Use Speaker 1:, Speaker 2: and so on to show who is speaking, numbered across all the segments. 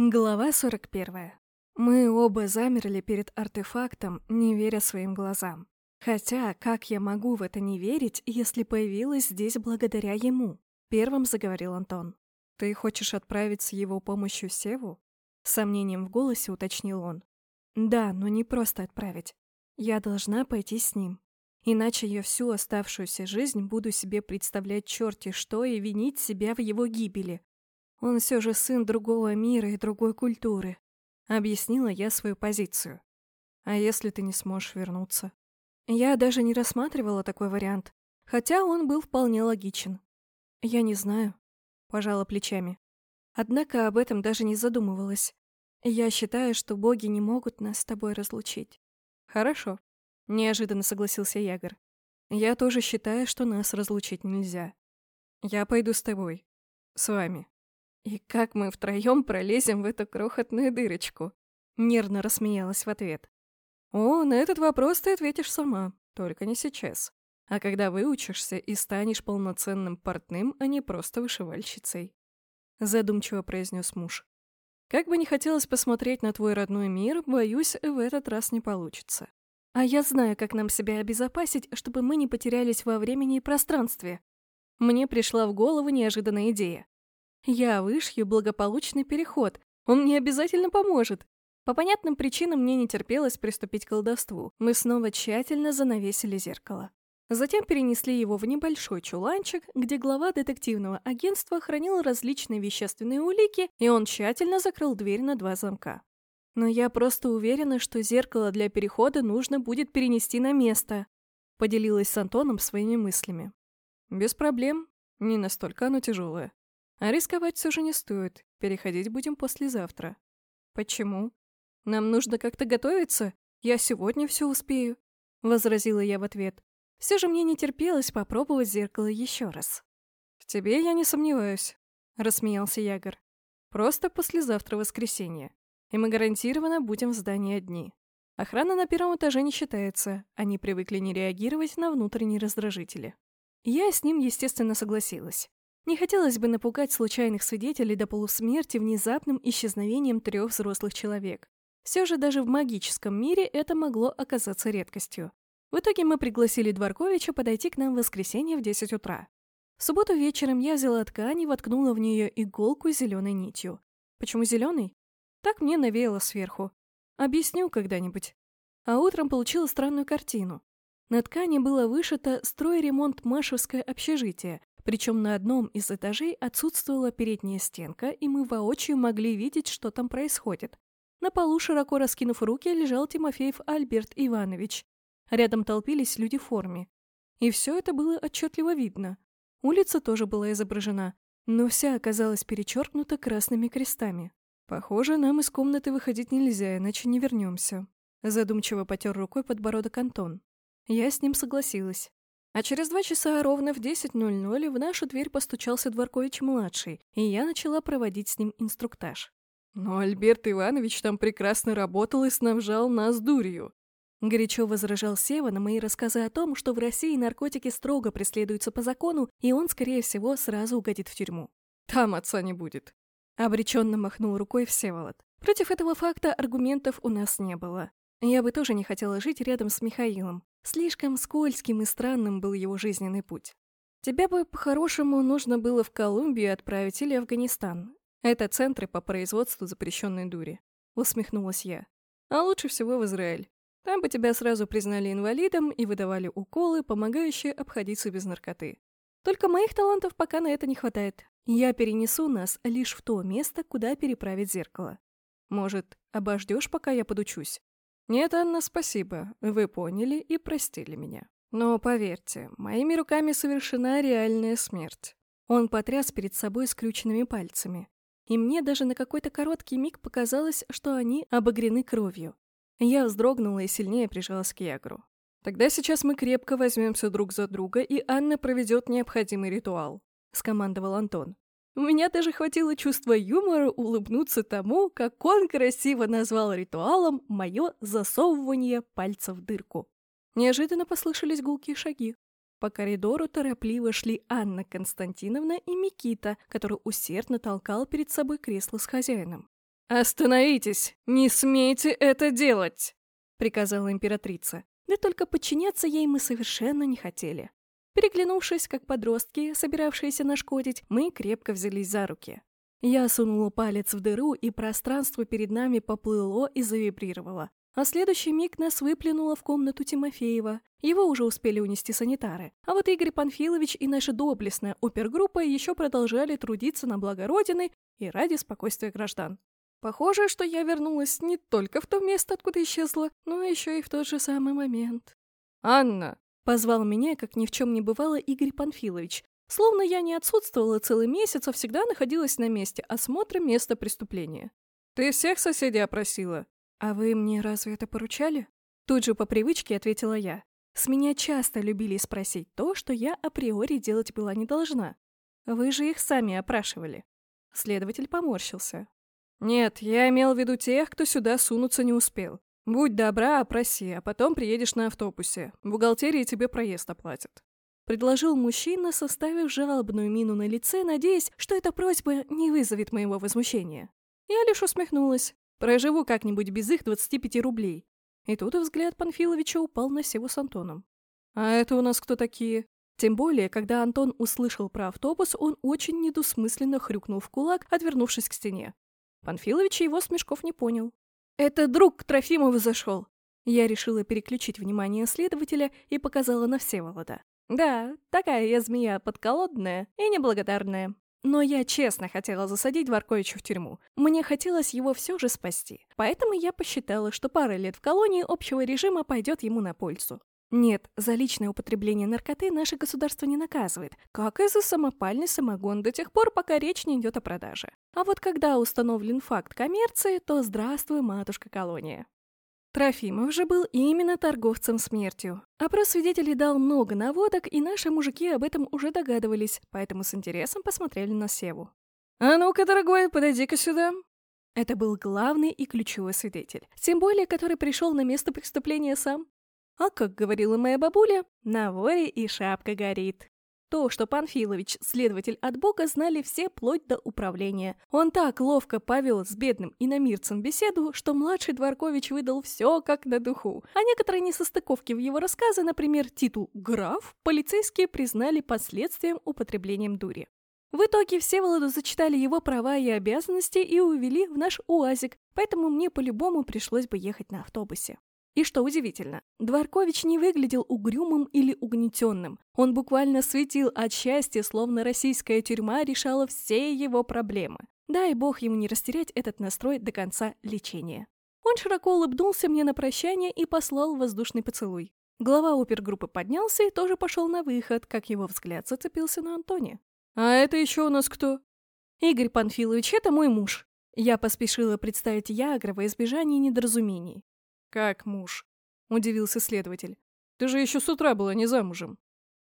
Speaker 1: Глава 41. Мы оба замерли перед артефактом, не веря своим глазам. Хотя, как я могу в это не верить, если появилась здесь благодаря ему? Первым заговорил Антон. Ты хочешь отправить с его помощью Севу? С сомнением в голосе уточнил он. Да, но не просто отправить. Я должна пойти с ним. Иначе я всю оставшуюся жизнь буду себе представлять черти что и винить себя в его гибели. Он все же сын другого мира и другой культуры. Объяснила я свою позицию. А если ты не сможешь вернуться? Я даже не рассматривала такой вариант, хотя он был вполне логичен. Я не знаю, пожала плечами. Однако об этом даже не задумывалась. Я считаю, что боги не могут нас с тобой разлучить. Хорошо, неожиданно согласился Ягор. Я тоже считаю, что нас разлучить нельзя. Я пойду с тобой. С вами. «И как мы втроем пролезем в эту крохотную дырочку?» Нервно рассмеялась в ответ. «О, на этот вопрос ты ответишь сама, только не сейчас. А когда выучишься и станешь полноценным портным, а не просто вышивальщицей», задумчиво произнес муж. «Как бы не хотелось посмотреть на твой родной мир, боюсь, в этот раз не получится. А я знаю, как нам себя обезопасить, чтобы мы не потерялись во времени и пространстве». Мне пришла в голову неожиданная идея. Я вышью благополучный переход. Он мне обязательно поможет. По понятным причинам мне не терпелось приступить к колдовству. Мы снова тщательно занавесили зеркало. Затем перенесли его в небольшой чуланчик, где глава детективного агентства хранил различные вещественные улики, и он тщательно закрыл дверь на два замка. Но я просто уверена, что зеркало для перехода нужно будет перенести на место, поделилась с Антоном своими мыслями. Без проблем, не настолько оно тяжелое. А рисковать все же не стоит. Переходить будем послезавтра. Почему? Нам нужно как-то готовиться? Я сегодня все успею. Возразила я в ответ. Все же мне не терпелось попробовать зеркало еще раз. В тебе я не сомневаюсь, рассмеялся Ягор. Просто послезавтра воскресенье. И мы гарантированно будем в здании одни. Охрана на первом этаже не считается, они привыкли не реагировать на внутренние раздражители. Я с ним, естественно, согласилась. Не хотелось бы напугать случайных свидетелей до полусмерти внезапным исчезновением трех взрослых человек. Все же даже в магическом мире это могло оказаться редкостью. В итоге мы пригласили Дворковича подойти к нам в воскресенье в 10 утра. В субботу вечером я взяла ткань и воткнула в нее иголку зеленой нитью. Почему зеленый? Так мне навеяло сверху. Объясню когда-нибудь. А утром получила странную картину. На ткани было вышито стройремонт Машевское общежитие, причем на одном из этажей отсутствовала передняя стенка, и мы воочию могли видеть, что там происходит. На полу, широко раскинув руки, лежал Тимофеев Альберт Иванович. Рядом толпились люди в форме. И все это было отчетливо видно. Улица тоже была изображена, но вся оказалась перечеркнута красными крестами. «Похоже, нам из комнаты выходить нельзя, иначе не вернемся», задумчиво потер рукой подбородок Антон. Я с ним согласилась. А через два часа ровно в 10.00 в нашу дверь постучался Дворкович-младший, и я начала проводить с ним инструктаж. «Но Альберт Иванович там прекрасно работал и снабжал нас дурью», Горячо возражал Сева на мои рассказы о том, что в России наркотики строго преследуются по закону, и он, скорее всего, сразу угодит в тюрьму. «Там отца не будет», — обреченно махнул рукой Всеволод. Против этого факта аргументов у нас не было. Я бы тоже не хотела жить рядом с Михаилом. Слишком скользким и странным был его жизненный путь. Тебя бы по-хорошему нужно было в Колумбию отправить или Афганистан. Это центры по производству запрещенной дури. Усмехнулась я. А лучше всего в Израиль. Там бы тебя сразу признали инвалидом и выдавали уколы, помогающие обходиться без наркоты. Только моих талантов пока на это не хватает. Я перенесу нас лишь в то место, куда переправить зеркало. Может, обождешь, пока я подучусь? «Нет, Анна, спасибо. Вы поняли и простили меня. Но поверьте, моими руками совершена реальная смерть». Он потряс перед собой скрюченными пальцами. И мне даже на какой-то короткий миг показалось, что они обогрены кровью. Я вздрогнула и сильнее прижалась к Ягру. «Тогда сейчас мы крепко возьмемся друг за друга, и Анна проведет необходимый ритуал», — скомандовал Антон. У меня даже хватило чувства юмора улыбнуться тому, как он красиво назвал ритуалом мое засовывание пальца в дырку. Неожиданно послышались гулкие шаги. По коридору торопливо шли Анна Константиновна и Микита, который усердно толкал перед собой кресло с хозяином. «Остановитесь! Не смейте это делать!» — приказала императрица. Да только подчиняться ей мы совершенно не хотели. Переглянувшись, как подростки, собиравшиеся нашкодить, мы крепко взялись за руки. Я сунула палец в дыру, и пространство перед нами поплыло и завибрировало. А следующий миг нас выплюнуло в комнату Тимофеева. Его уже успели унести санитары. А вот Игорь Панфилович и наша доблестная опергруппа еще продолжали трудиться на благо Родины и ради спокойствия граждан. Похоже, что я вернулась не только в то место, откуда исчезла, но еще и в тот же самый момент. «Анна!» — позвал меня, как ни в чем не бывало, Игорь Панфилович. Словно я не отсутствовала целый месяц, а всегда находилась на месте осмотра места преступления. «Ты всех соседей опросила?» «А вы мне разве это поручали?» Тут же по привычке ответила я. С меня часто любили спросить то, что я априори делать была не должна. Вы же их сами опрашивали. Следователь поморщился. «Нет, я имел в виду тех, кто сюда сунуться не успел. Будь добра, опроси, а потом приедешь на автобусе. В бухгалтерии тебе проезд оплатят». Предложил мужчина, составив жалобную мину на лице, надеясь, что эта просьба не вызовет моего возмущения. Я лишь усмехнулась. Проживу как-нибудь без их 25 рублей. И тут взгляд Панфиловича упал на Севу с Антоном. «А это у нас кто такие?» Тем более, когда Антон услышал про автобус, он очень недосмысленно хрюкнул в кулак, отвернувшись к стене. Панфилович его смешков не понял. «Это друг к Трофимову зашел!» Я решила переключить внимание следователя и показала на Всеволода. «Да, такая я змея подколодная и неблагодарная. Но я честно хотела засадить Варковича в тюрьму. Мне хотелось его все же спасти. Поэтому я посчитала, что пара лет в колонии общего режима пойдет ему на пользу. Нет, за личное употребление наркоты наше государство не наказывает, как и за самопальный самогон до тех пор, пока речь не идет о продаже. А вот когда установлен факт коммерции, то здравствуй, матушка колония. Трофимов же был именно торговцем смертью. Опрос свидетелей дал много наводок, и наши мужики об этом уже догадывались, поэтому с интересом посмотрели на Севу. «А ну-ка, дорогой, подойди-ка сюда!» Это был главный и ключевой свидетель, тем более, который пришел на место преступления сам. А как говорила моя бабуля, на воре и шапка горит. То, что Панфилович, следователь от Бога, знали все плоть до управления. Он так ловко повел с бедным иномирцем беседу, что младший Дворкович выдал все как на духу. А некоторые несостыковки в его рассказы, например, титул «граф», полицейские признали последствием употреблением дури. В итоге Всеволоду зачитали его права и обязанности и увели в наш УАЗик, поэтому мне по-любому пришлось бы ехать на автобусе. И что удивительно, Дворкович не выглядел угрюмым или угнетенным. Он буквально светил от счастья, словно российская тюрьма решала все его проблемы. Дай бог ему не растерять этот настрой до конца лечения. Он широко улыбнулся мне на прощание и послал воздушный поцелуй. Глава опергруппы поднялся и тоже пошел на выход, как его взгляд зацепился на Антоне. «А это еще у нас кто?» «Игорь Панфилович, это мой муж». Я поспешила представить Ягра во избежание недоразумений. «Как муж?» — удивился следователь. «Ты же еще с утра была не замужем».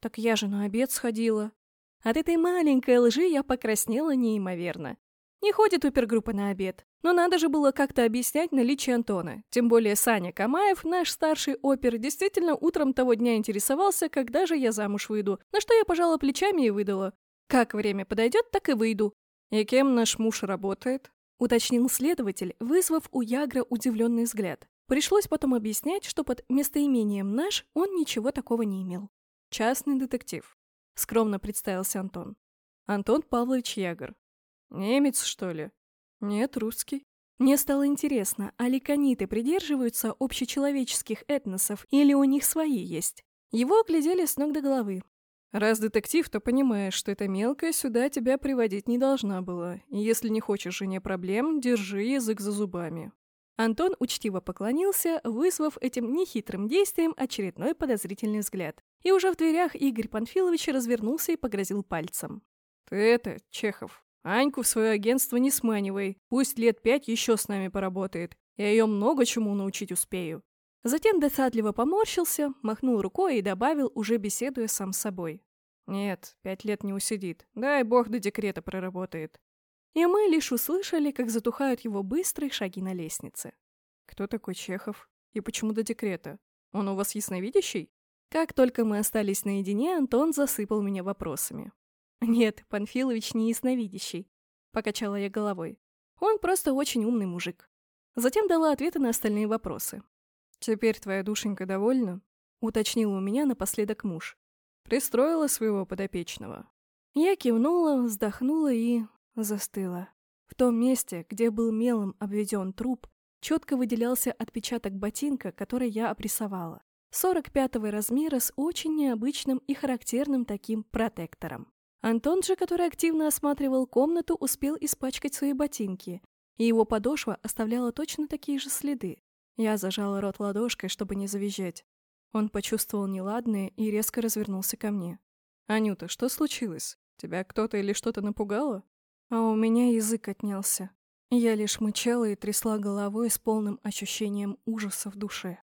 Speaker 1: «Так я же на обед сходила». От этой маленькой лжи я покраснела неимоверно. Не ходит опергруппа на обед. Но надо же было как-то объяснять наличие Антона. Тем более Саня Камаев, наш старший опер, действительно утром того дня интересовался, когда же я замуж выйду, на что я пожала плечами и выдала. Как время подойдет, так и выйду. И кем наш муж работает? Уточнил следователь, вызвав у Ягра удивленный взгляд. Пришлось потом объяснять, что под местоимением «наш» он ничего такого не имел. «Частный детектив», — скромно представился Антон. «Антон Павлович Ягор. Немец, что ли?» «Нет, русский». Мне стало интересно, а ликониты придерживаются общечеловеческих этносов или у них свои есть? Его оглядели с ног до головы. «Раз детектив, то понимаешь, что эта мелкая сюда тебя приводить не должна была. И если не хочешь жене проблем, держи язык за зубами. Антон учтиво поклонился, вызвав этим нехитрым действием очередной подозрительный взгляд. И уже в дверях Игорь Панфилович развернулся и погрозил пальцем. «Ты это, Чехов, Аньку в свое агентство не сманивай. Пусть лет пять еще с нами поработает. Я ее много чему научить успею». Затем досадливо поморщился, махнул рукой и добавил, уже беседуя сам с собой. «Нет, пять лет не усидит. Дай бог до декрета проработает и мы лишь услышали, как затухают его быстрые шаги на лестнице. «Кто такой Чехов? И почему до декрета? Он у вас ясновидящий?» Как только мы остались наедине, Антон засыпал меня вопросами. «Нет, Панфилович не ясновидящий», — покачала я головой. Он просто очень умный мужик. Затем дала ответы на остальные вопросы. «Теперь твоя душенька довольна?» — уточнил у меня напоследок муж. «Пристроила своего подопечного». Я кивнула, вздохнула и застыла. В том месте, где был мелом обведен труп, четко выделялся отпечаток ботинка, который я опрессовала. 45-го размера с очень необычным и характерным таким протектором. Антон же, который активно осматривал комнату, успел испачкать свои ботинки, и его подошва оставляла точно такие же следы. Я зажала рот ладошкой, чтобы не завизжать. Он почувствовал неладное и резко развернулся ко мне. «Анюта, что случилось? Тебя кто-то или что-то напугало?» А у меня язык отнялся. Я лишь мычала и трясла головой с полным ощущением ужаса в душе.